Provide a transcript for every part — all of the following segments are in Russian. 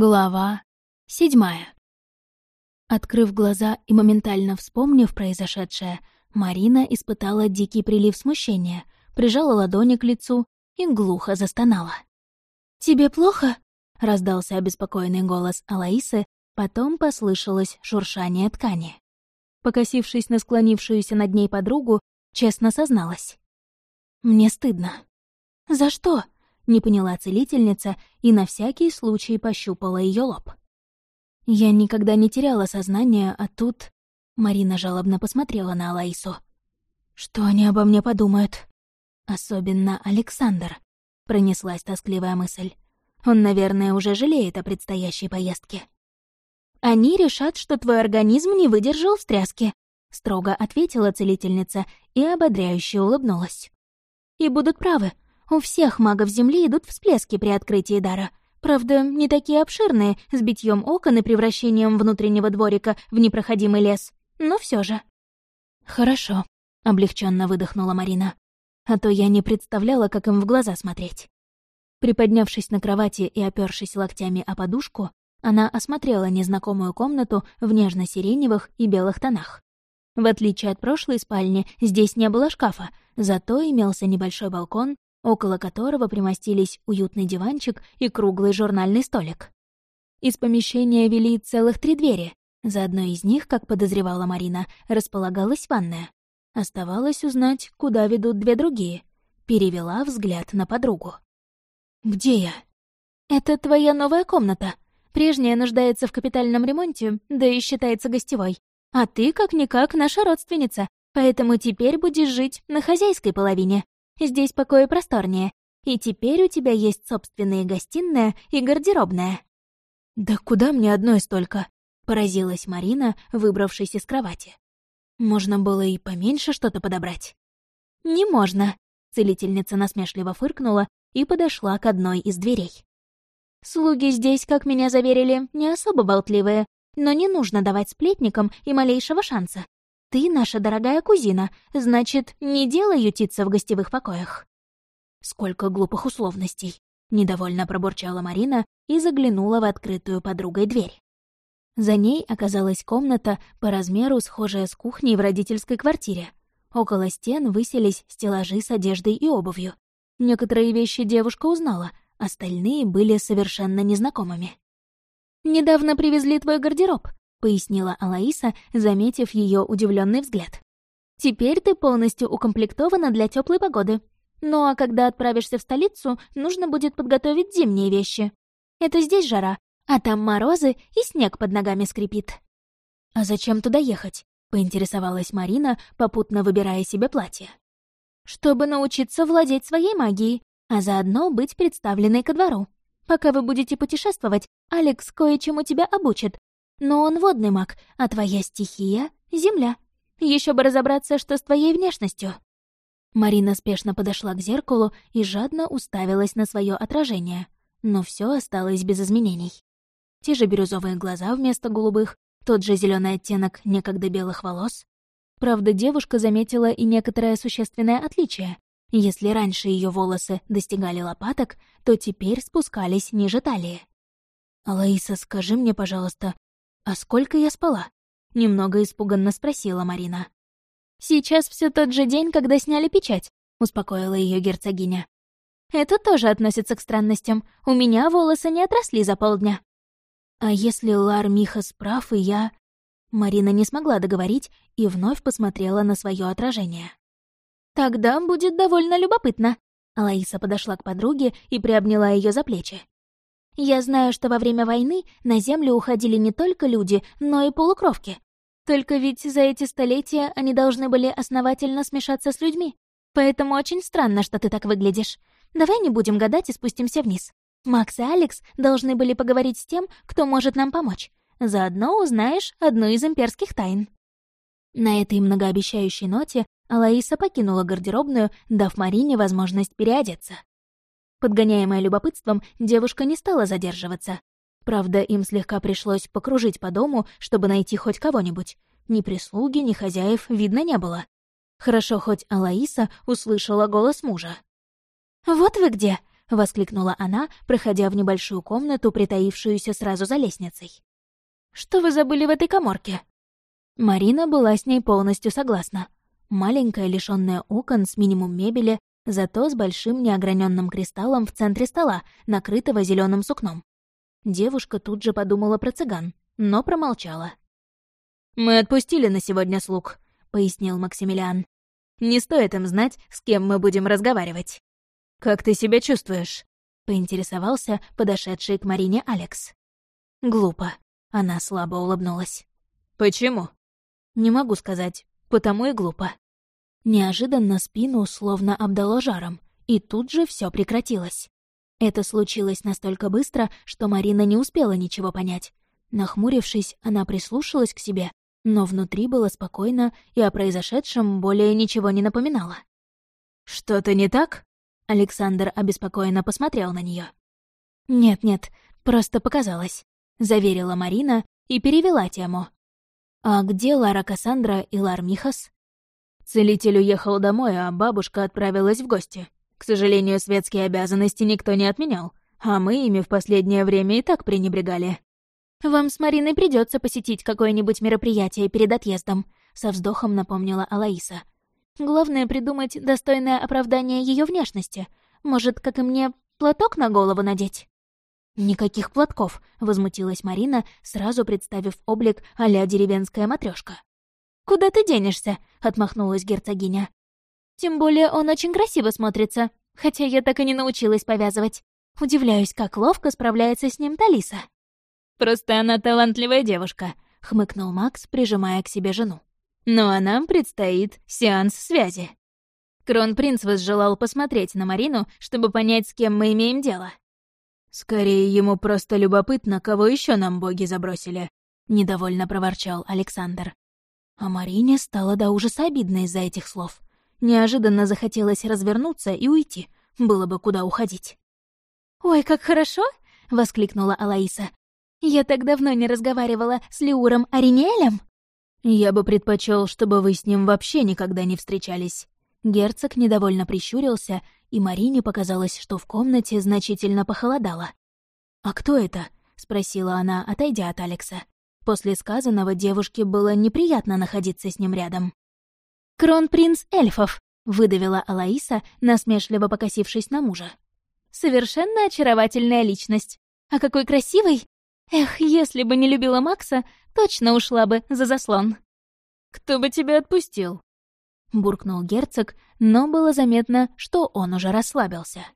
Глава седьмая. Открыв глаза и моментально вспомнив произошедшее, Марина испытала дикий прилив смущения, прижала ладони к лицу и глухо застонала. «Тебе плохо?» — раздался обеспокоенный голос Алаисы, потом послышалось шуршание ткани. Покосившись на склонившуюся над ней подругу, честно созналась. «Мне стыдно». «За что?» Не поняла целительница и на всякий случай пощупала ее лоб. Я никогда не теряла сознание, а тут... Марина жалобно посмотрела на Алаису. «Что они обо мне подумают?» «Особенно Александр», — пронеслась тоскливая мысль. «Он, наверное, уже жалеет о предстоящей поездке». «Они решат, что твой организм не выдержал встряски», — строго ответила целительница и ободряюще улыбнулась. «И будут правы, у всех магов Земли идут всплески при открытии дара. Правда, не такие обширные, с битьем окон и превращением внутреннего дворика в непроходимый лес. Но все же. «Хорошо», — облегченно выдохнула Марина. «А то я не представляла, как им в глаза смотреть». Приподнявшись на кровати и опёршись локтями о подушку, она осмотрела незнакомую комнату в нежно-сиреневых и белых тонах. В отличие от прошлой спальни, здесь не было шкафа, зато имелся небольшой балкон около которого примостились уютный диванчик и круглый журнальный столик. Из помещения вели целых три двери. За одной из них, как подозревала Марина, располагалась ванная. Оставалось узнать, куда ведут две другие. Перевела взгляд на подругу. «Где я?» «Это твоя новая комната. Прежняя нуждается в капитальном ремонте, да и считается гостевой. А ты, как-никак, наша родственница, поэтому теперь будешь жить на хозяйской половине. Здесь покои просторнее, и теперь у тебя есть собственная гостиная и гардеробная». «Да куда мне одной столько?» — поразилась Марина, выбравшись из кровати. «Можно было и поменьше что-то подобрать». «Не можно», — целительница насмешливо фыркнула и подошла к одной из дверей. «Слуги здесь, как меня заверили, не особо болтливые, но не нужно давать сплетникам и малейшего шанса. Ты наша дорогая кузина, значит, не дело ютиться в гостевых покоях». «Сколько глупых условностей!» — недовольно пробурчала Марина и заглянула в открытую подругой дверь. За ней оказалась комната по размеру, схожая с кухней в родительской квартире. Около стен высились стеллажи с одеждой и обувью. Некоторые вещи девушка узнала, остальные были совершенно незнакомыми. «Недавно привезли твой гардероб», — пояснила Алаиса, заметив ее удивленный взгляд. «Теперь ты полностью укомплектована для теплой погоды. Ну а когда отправишься в столицу, нужно будет подготовить зимние вещи. Это здесь жара, а там морозы и снег под ногами скрипит». «А зачем туда ехать?» — поинтересовалась Марина, попутно выбирая себе платье. «Чтобы научиться владеть своей магией, а заодно быть представленной ко двору. Пока вы будете путешествовать, Алекс кое-чему тебя обучит, но он водный маг, а твоя стихия — земля. Еще бы разобраться, что с твоей внешностью». Марина спешно подошла к зеркалу и жадно уставилась на свое отражение. Но все осталось без изменений. Те же бирюзовые глаза вместо голубых, тот же зеленый оттенок некогда белых волос. Правда, девушка заметила и некоторое существенное отличие. Если раньше ее волосы достигали лопаток, то теперь спускались ниже талии. «Алаиса, скажи мне, пожалуйста, «А сколько я спала?» — немного испуганно спросила Марина. «Сейчас все тот же день, когда сняли печать», — успокоила ее герцогиня. «Это тоже относится к странностям. У меня волосы не отросли за полдня». «А если Лар Михас прав, и я...» Марина не смогла договорить и вновь посмотрела на свое отражение. «Тогда будет довольно любопытно». Алаиса подошла к подруге и приобняла ее за плечи. Я знаю, что во время войны на Землю уходили не только люди, но и полукровки. Только ведь за эти столетия они должны были основательно смешаться с людьми. Поэтому очень странно, что ты так выглядишь. Давай не будем гадать и спустимся вниз. Макс и Алекс должны были поговорить с тем, кто может нам помочь. Заодно узнаешь одну из имперских тайн». На этой многообещающей ноте Алаиса покинула гардеробную, дав Марине возможность переодеться. Подгоняемая любопытством, девушка не стала задерживаться. Правда, им слегка пришлось покружить по дому, чтобы найти хоть кого-нибудь. Ни прислуги, ни хозяев видно не было. Хорошо, хоть Алаиса услышала голос мужа. «Вот вы где!» — воскликнула она, проходя в небольшую комнату, притаившуюся сразу за лестницей. «Что вы забыли в этой коморке?» Марина была с ней полностью согласна. Маленькая, лишённая окон, с минимум мебели, зато с большим неограненным кристаллом в центре стола, накрытого зеленым сукном. Девушка тут же подумала про цыган, но промолчала. «Мы отпустили на сегодня слуг», — пояснил Максимилиан. «Не стоит им знать, с кем мы будем разговаривать». «Как ты себя чувствуешь?» — поинтересовался подошедший к Марине Алекс. «Глупо». Она слабо улыбнулась. «Почему?» «Не могу сказать. Потому и глупо». Неожиданно спину словно обдало жаром, и тут же все прекратилось. Это случилось настолько быстро, что Марина не успела ничего понять. Нахмурившись, она прислушалась к себе, но внутри было спокойно и о произошедшем более ничего не напоминало. «Что-то не так?» Александр обеспокоенно посмотрел на нее. «Нет-нет, просто показалось», — заверила Марина и перевела тему. «А где Лара Кассандра и Лар Михас?» Целитель уехал домой, а бабушка отправилась в гости. К сожалению, светские обязанности никто не отменял, а мы ими в последнее время и так пренебрегали. «Вам с Мариной придется посетить какое-нибудь мероприятие перед отъездом», — со вздохом напомнила Алаиса. Главное — придумать достойное оправдание ее внешности. Может, как и мне, платок на голову надеть?» «Никаких платков», — возмутилась Марина, сразу представив облик а деревенская матрешка. «Куда ты денешься?» — отмахнулась герцогиня. «Тем более он очень красиво смотрится, хотя я так и не научилась повязывать. Удивляюсь, как ловко справляется с ним Талиса». «Просто она талантливая девушка», — хмыкнул Макс, прижимая к себе жену. Ну а нам предстоит сеанс связи. Кронпринц возжелал посмотреть на Марину, чтобы понять, с кем мы имеем дело. «Скорее, ему просто любопытно, кого еще нам боги забросили», — недовольно проворчал Александр. А Марине стало до ужаса обидно из-за этих слов. Неожиданно захотелось развернуться и уйти, было бы куда уходить. «Ой, как хорошо!» — воскликнула Алаиса. «Я так давно не разговаривала с Леуром Аринелем!» «Я бы предпочел, чтобы вы с ним вообще никогда не встречались». Герцог недовольно прищурился, и Марине показалось, что в комнате значительно похолодало. «А кто это?» — спросила она, отойдя от Алекса. После сказанного девушке было неприятно находиться с ним рядом. «Кронпринц эльфов», — выдавила Алаиса, насмешливо покосившись на мужа. «Совершенно очаровательная личность. А какой красивый! Эх, если бы не любила Макса, точно ушла бы за заслон. «Кто бы тебя отпустил?» Буркнул герцог, но было заметно, что он уже расслабился.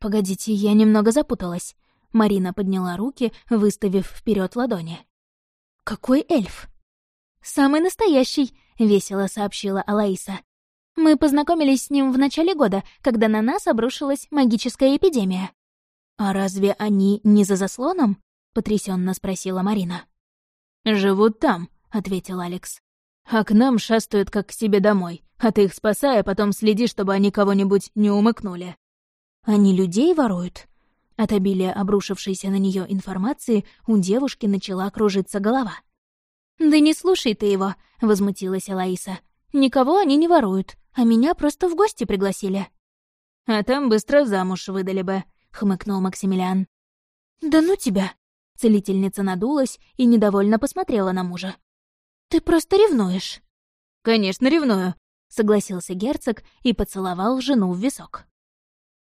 «Погодите, я немного запуталась». Марина подняла руки, выставив вперед ладони. «Какой эльф?» «Самый настоящий», — весело сообщила Алаиса. «Мы познакомились с ним в начале года, когда на нас обрушилась магическая эпидемия». «А разве они не за заслоном?» — потрясенно спросила Марина. «Живут там», — ответил Алекс. «А к нам шастают как к себе домой, а ты их спасая, потом следи, чтобы они кого-нибудь не умыкнули». «Они людей воруют?» От обилия обрушившейся на нее информации у девушки начала кружиться голова. «Да не слушай ты его», — возмутилась Алаиса. «Никого они не воруют, а меня просто в гости пригласили». «А там быстро замуж выдали бы», — хмыкнул Максимилиан. «Да ну тебя!» Целительница надулась и недовольно посмотрела на мужа. «Ты просто ревнуешь». «Конечно, ревную», — согласился герцог и поцеловал жену в висок.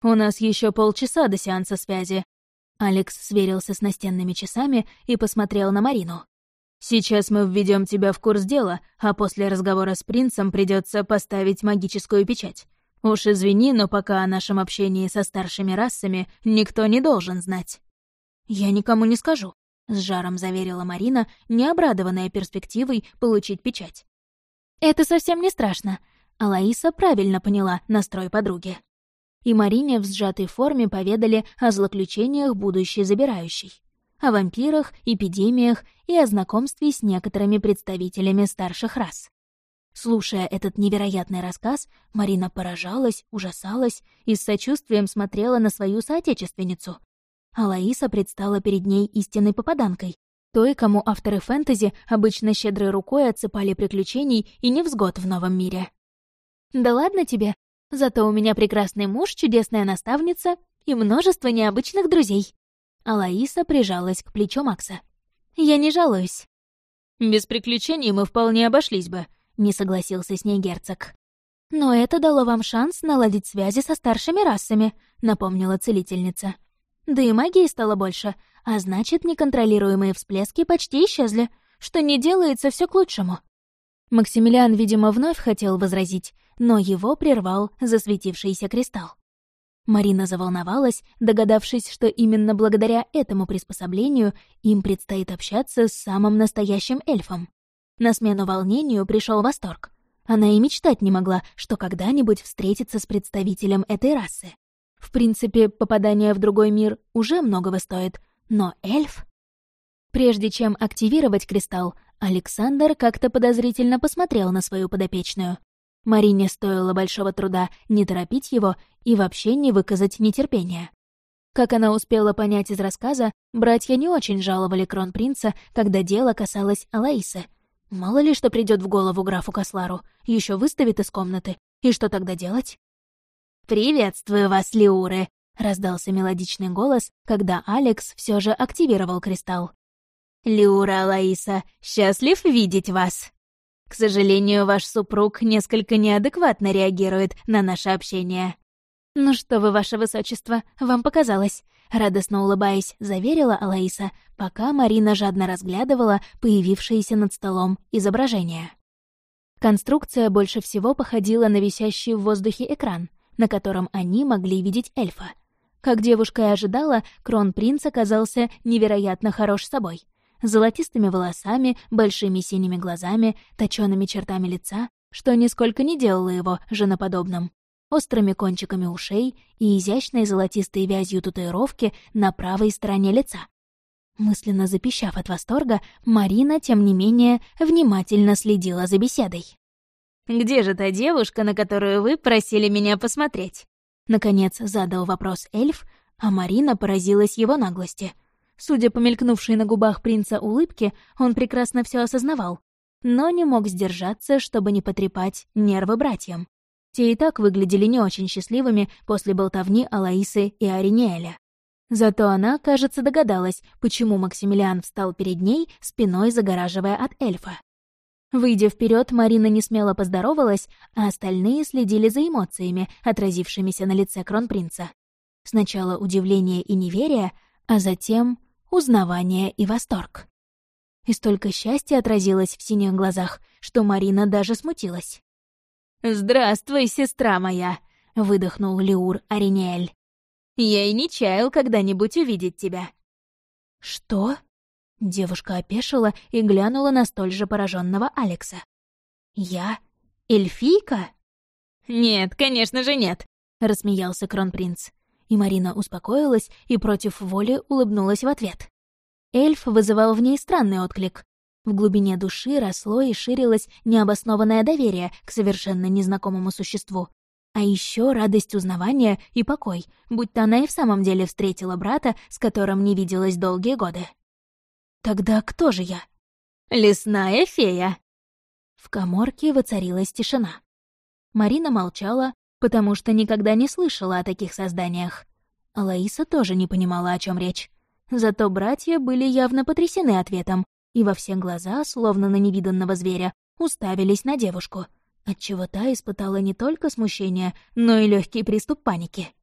«У нас еще полчаса до сеанса связи». Алекс сверился с настенными часами и посмотрел на Марину. «Сейчас мы введем тебя в курс дела, а после разговора с принцем придется поставить магическую печать. Уж извини, но пока о нашем общении со старшими расами никто не должен знать». «Я никому не скажу», — с жаром заверила Марина, не обрадованная перспективой получить печать. «Это совсем не страшно», — Алаиса правильно поняла настрой подруги. И Марине в сжатой форме поведали о злоключениях будущей забирающей, о вампирах, эпидемиях и о знакомстве с некоторыми представителями старших рас. Слушая этот невероятный рассказ, Марина поражалась, ужасалась и с сочувствием смотрела на свою соотечественницу, а Лаиса предстала перед ней истинной попаданкой, той, кому авторы фэнтези обычно щедрой рукой отсыпали приключений и невзгод в новом мире. «Да ладно тебе, зато у меня прекрасный муж, чудесная наставница и множество необычных друзей». Алаиса прижалась к плечу Макса. «Я не жалуюсь». «Без приключений мы вполне обошлись бы», — не согласился с ней герцог. «Но это дало вам шанс наладить связи со старшими расами», — напомнила целительница. «Да и магии стало больше, а значит, неконтролируемые всплески почти исчезли, что не делается все к лучшему». Максимилиан, видимо, вновь хотел возразить, но его прервал засветившийся кристалл. Марина заволновалась, догадавшись, что именно благодаря этому приспособлению им предстоит общаться с самым настоящим эльфом. На смену волнению пришел восторг. Она и мечтать не могла, что когда-нибудь встретится с представителем этой расы. В принципе, попадание в другой мир уже многого стоит, но эльф... Прежде чем активировать кристалл, Александр как-то подозрительно посмотрел на свою подопечную. Марине стоило большого труда не торопить его и вообще не выказать нетерпения. Как она успела понять из рассказа, братья не очень жаловали кронпринца, когда дело касалось Алаисы. Мало ли что придет в голову графу Кослару, еще выставит из комнаты. И что тогда делать? «Приветствую вас, Лиуры!» — раздался мелодичный голос, когда Алекс все же активировал кристалл. «Люра, Лаиса, счастлив видеть вас!» «К сожалению, ваш супруг несколько неадекватно реагирует на наше общение». «Ну что вы, ваше высочество, вам показалось?» Радостно улыбаясь, заверила Алаиса, пока Марина жадно разглядывала появившееся над столом изображение. Конструкция больше всего походила на висящий в воздухе экран, на котором они могли видеть эльфа. Как девушка и ожидала, кронпринц оказался невероятно хорош собой золотистыми волосами, большими синими глазами, точёными чертами лица, что нисколько не делало его женоподобным, острыми кончиками ушей и изящной золотистой вязью татуировки на правой стороне лица. Мысленно запищав от восторга, Марина, тем не менее, внимательно следила за беседой. «Где же та девушка, на которую вы просили меня посмотреть?» Наконец задал вопрос эльф, а Марина поразилась его наглости. Судя по мелькнувшей на губах принца улыбке, он прекрасно все осознавал, но не мог сдержаться, чтобы не потрепать нервы братьям. Те и так выглядели не очень счастливыми после болтовни Алаисы и Ариниэля. Зато она, кажется, догадалась, почему Максимилиан встал перед ней, спиной загораживая от эльфа. Выйдя вперед, Марина не смело поздоровалась, а остальные следили за эмоциями, отразившимися на лице кронпринца. Сначала удивление и неверие, а затем узнавание и восторг. И столько счастья отразилось в синих глазах, что Марина даже смутилась. «Здравствуй, сестра моя!» — выдохнул Леур Ариниэль. «Я и не чаял когда-нибудь увидеть тебя». «Что?» — девушка опешила и глянула на столь же пораженного Алекса. «Я? Эльфийка?» «Нет, конечно же нет», — рассмеялся кронпринц и Марина успокоилась и против воли улыбнулась в ответ. Эльф вызывал в ней странный отклик. В глубине души росло и ширилось необоснованное доверие к совершенно незнакомому существу. А еще радость узнавания и покой, будь то она и в самом деле встретила брата, с которым не виделась долгие годы. Тогда кто же я? Лесная фея. В коморке воцарилась тишина. Марина молчала, потому что никогда не слышала о таких созданиях. А Лаиса тоже не понимала, о чем речь. Зато братья были явно потрясены ответом, и во все глаза, словно на невиданного зверя, уставились на девушку, отчего та испытала не только смущение, но и легкий приступ паники.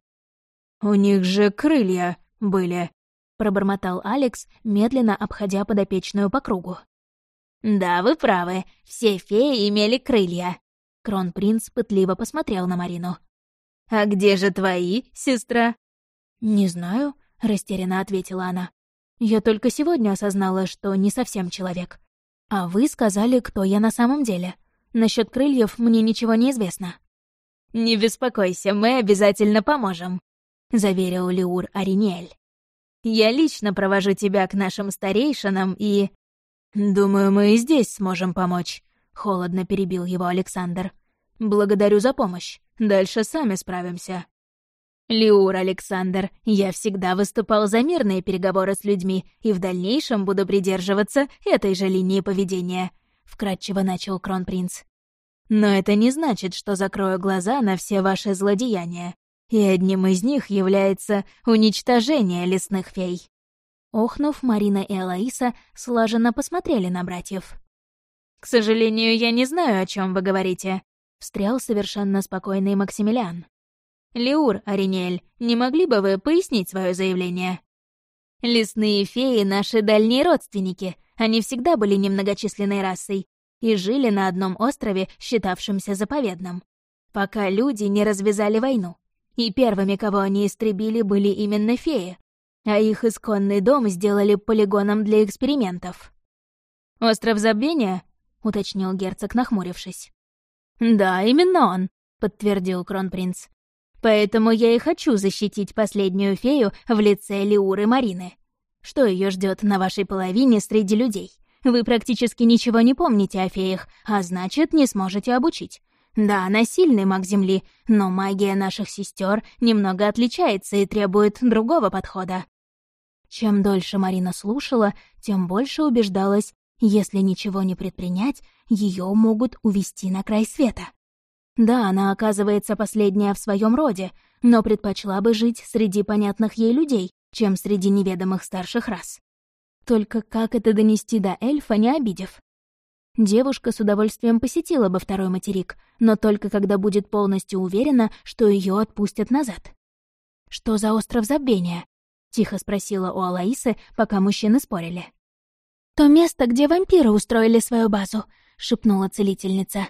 «У них же крылья были», — пробормотал Алекс, медленно обходя подопечную по кругу. «Да, вы правы, все феи имели крылья», Кронпринц пытливо посмотрел на Марину. «А где же твои, сестра?» «Не знаю», — растерянно ответила она. «Я только сегодня осознала, что не совсем человек. А вы сказали, кто я на самом деле. Насчет крыльев мне ничего не известно». «Не беспокойся, мы обязательно поможем», — заверил Леур Ариниэль. «Я лично провожу тебя к нашим старейшинам и...» «Думаю, мы и здесь сможем помочь», — холодно перебил его Александр. «Благодарю за помощь. Дальше сами справимся». «Лиур, Александр, я всегда выступал за мирные переговоры с людьми и в дальнейшем буду придерживаться этой же линии поведения», — вкратчиво начал Кронпринц. «Но это не значит, что закрою глаза на все ваши злодеяния. и одним из них является уничтожение лесных фей». Охнув, Марина и Алаиса слаженно посмотрели на братьев. «К сожалению, я не знаю, о чем вы говорите», — встрял совершенно спокойный Максимилиан. «Леур, Аринель, не могли бы вы пояснить свое заявление?» «Лесные феи — наши дальние родственники. Они всегда были немногочисленной расой и жили на одном острове, считавшемся заповедным, пока люди не развязали войну. И первыми, кого они истребили, были именно феи, а их исконный дом сделали полигоном для экспериментов. «Остров Забвения?» — уточнил герцог, нахмурившись. «Да, именно он», — подтвердил кронпринц. «Поэтому я и хочу защитить последнюю фею в лице Лиуры Марины. Что ее ждет на вашей половине среди людей? Вы практически ничего не помните о феях, а значит, не сможете обучить. Да, она сильный маг Земли, но магия наших сестер немного отличается и требует другого подхода. Чем дольше Марина слушала, тем больше убеждалась, если ничего не предпринять, ее могут увести на край света. Да, она оказывается последняя в своем роде, но предпочла бы жить среди понятных ей людей, чем среди неведомых старших рас. Только как это донести до эльфа, не обидев? Девушка с удовольствием посетила бы второй материк, но только когда будет полностью уверена, что ее отпустят назад. «Что за остров забвения?» — тихо спросила у Алаисы, пока мужчины спорили. «То место, где вампиры устроили свою базу», — шепнула целительница.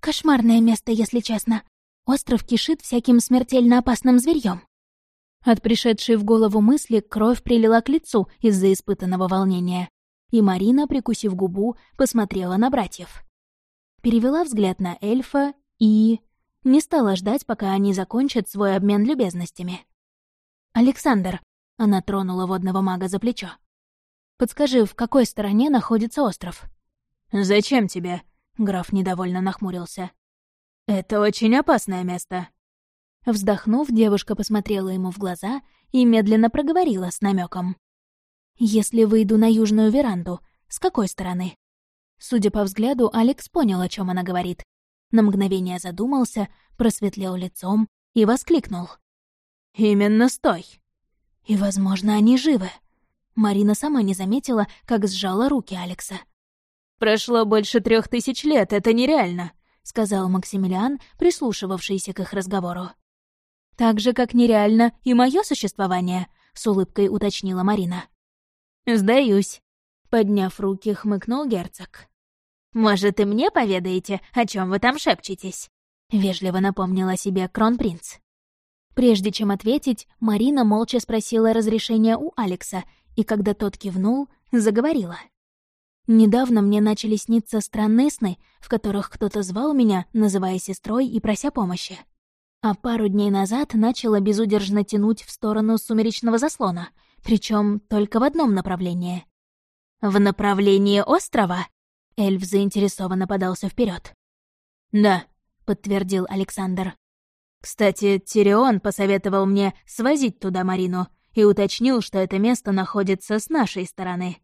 «Кошмарное место, если честно. Остров кишит всяким смертельно опасным зверьем. От пришедшей в голову мысли кровь прилила к лицу из-за испытанного волнения. И Марина, прикусив губу, посмотрела на братьев. Перевела взгляд на эльфа и... Не стала ждать, пока они закончат свой обмен любезностями. «Александр», — она тронула водного мага за плечо. Подскажи, в какой стороне находится остров?» «Зачем тебе?» — граф недовольно нахмурился. «Это очень опасное место». Вздохнув, девушка посмотрела ему в глаза и медленно проговорила с намеком. «Если выйду на южную веранду, с какой стороны?» Судя по взгляду, Алекс понял, о чем она говорит. На мгновение задумался, просветлел лицом и воскликнул. «Именно стой!» «И, возможно, они живы!» Марина сама не заметила, как сжала руки Алекса. «Прошло больше трех тысяч лет, это нереально», — сказал Максимилиан, прислушивавшийся к их разговору. «Так же, как нереально и мое существование», — с улыбкой уточнила Марина. «Сдаюсь», — подняв руки, хмыкнул герцог. «Может, и мне поведаете, о чем вы там шепчетесь?» — вежливо напомнила себе кронпринц. Прежде чем ответить, Марина молча спросила разрешения у Алекса и когда тот кивнул, заговорила. Недавно мне начали сниться странные сны, в которых кто-то звал меня, называя сестрой и прося помощи. А пару дней назад начала безудержно тянуть в сторону сумеречного заслона, причем только в одном направлении. «В направлении острова?» Эльф заинтересованно подался вперед. «Да», — подтвердил Александр. «Кстати, Тирион посоветовал мне свозить туда Марину, и уточнил, что это место находится с нашей стороны.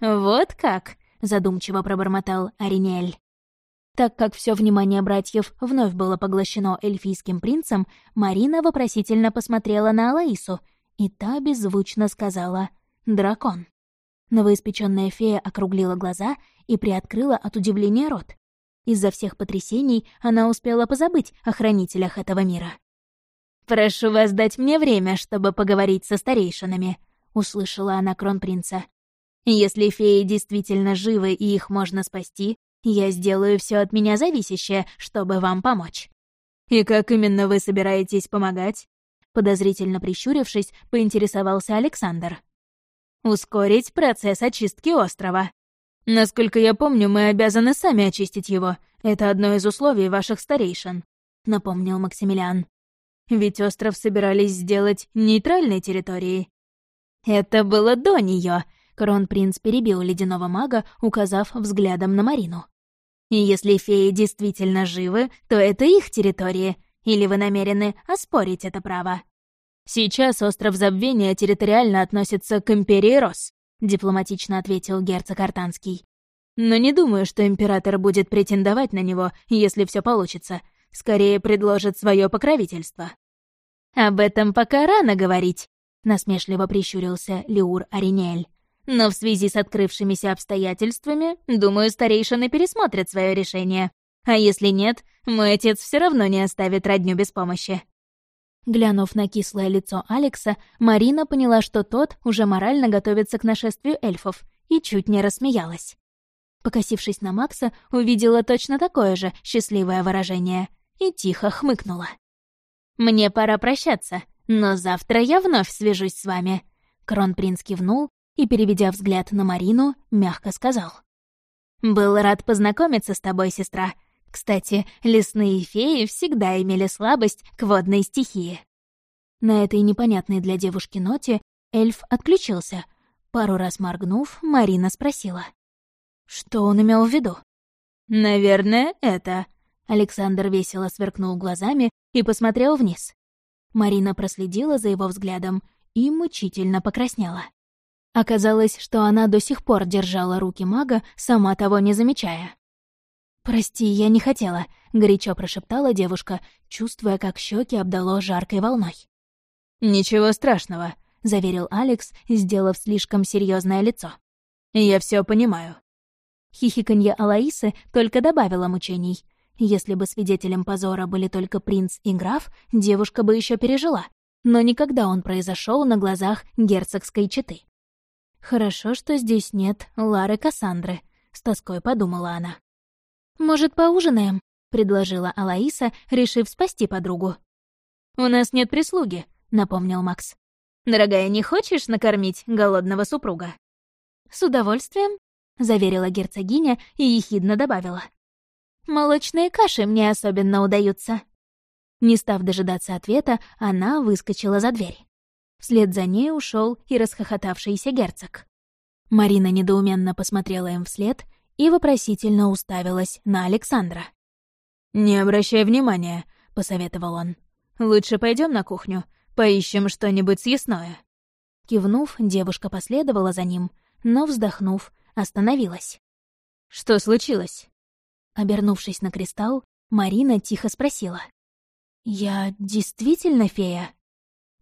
«Вот как?» — задумчиво пробормотал Аринель. Так как все внимание братьев вновь было поглощено эльфийским принцем, Марина вопросительно посмотрела на Алаису, и та беззвучно сказала «дракон». Новоиспеченная фея округлила глаза и приоткрыла от удивления рот. Из-за всех потрясений она успела позабыть о хранителях этого мира. «Прошу вас дать мне время, чтобы поговорить со старейшинами», — услышала она кронпринца. «Если феи действительно живы и их можно спасти, я сделаю все от меня зависящее, чтобы вам помочь». «И как именно вы собираетесь помогать?» Подозрительно прищурившись, поинтересовался Александр. «Ускорить процесс очистки острова. Насколько я помню, мы обязаны сами очистить его. Это одно из условий ваших старейшин», — напомнил Максимилиан. Ведь остров собирались сделать нейтральной территорией. Это было до нее. Кронпринц перебил ледяного мага, указав взглядом на Марину. И если феи действительно живы, то это их территория, или вы намерены оспорить это право? Сейчас остров Забвения территориально относится к Империи Рос, дипломатично ответил герцог Артанский. Но не думаю, что император будет претендовать на него, если все получится. Скорее предложит свое покровительство. Об этом пока рано говорить», — насмешливо прищурился Леур Аринель. «Но в связи с открывшимися обстоятельствами, думаю, старейшины пересмотрят свое решение. А если нет, мой отец все равно не оставит родню без помощи». Глянув на кислое лицо Алекса, Марина поняла, что тот уже морально готовится к нашествию эльфов, и чуть не рассмеялась. Покосившись на Макса, увидела точно такое же счастливое выражение и тихо хмыкнула. «Мне пора прощаться, но завтра я вновь свяжусь с вами». Кронпринц кивнул и, переведя взгляд на Марину, мягко сказал. «Был рад познакомиться с тобой, сестра. Кстати, лесные феи всегда имели слабость к водной стихии». На этой непонятной для девушки ноте эльф отключился. Пару раз моргнув, Марина спросила. Что он имел в виду? «Наверное, это...» Александр весело сверкнул глазами и посмотрел вниз. Марина проследила за его взглядом и мучительно покраснела. Оказалось, что она до сих пор держала руки мага, сама того не замечая. «Прости, я не хотела», — горячо прошептала девушка, чувствуя, как щеки обдало жаркой волной. «Ничего страшного», — заверил Алекс, сделав слишком серьезное лицо. «Я все понимаю. Хихиканье Алаисы только добавило мучений. Если бы свидетелем позора были только принц и граф, девушка бы еще пережила. Но никогда он произошел на глазах герцогской четы. «Хорошо, что здесь нет Лары Кассандры», — с тоской подумала она. «Может, поужинаем?» — предложила Алаиса, решив спасти подругу. «У нас нет прислуги», — напомнил Макс. «Дорогая, не хочешь накормить голодного супруга?» «С удовольствием», заверила герцогиня и ехидно добавила. «Молочные каши мне особенно удаются». Не став дожидаться ответа, она выскочила за дверь. Вслед за ней ушел и расхохотавшийся герцог. Марина недоуменно посмотрела им вслед и вопросительно уставилась на Александра. «Не обращай внимания», — посоветовал он. «Лучше пойдем на кухню, поищем что-нибудь съестное». Кивнув, девушка последовала за ним, но, вздохнув, остановилась. «Что случилось?» Обернувшись на кристалл, Марина тихо спросила. «Я действительно фея?»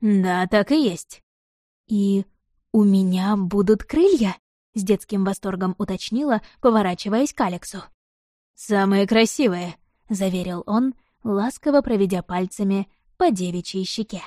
«Да, так и есть». «И у меня будут крылья?» — с детским восторгом уточнила, поворачиваясь к Алексу. «Самые красивые», — заверил он, ласково проведя пальцами по девичьей щеке.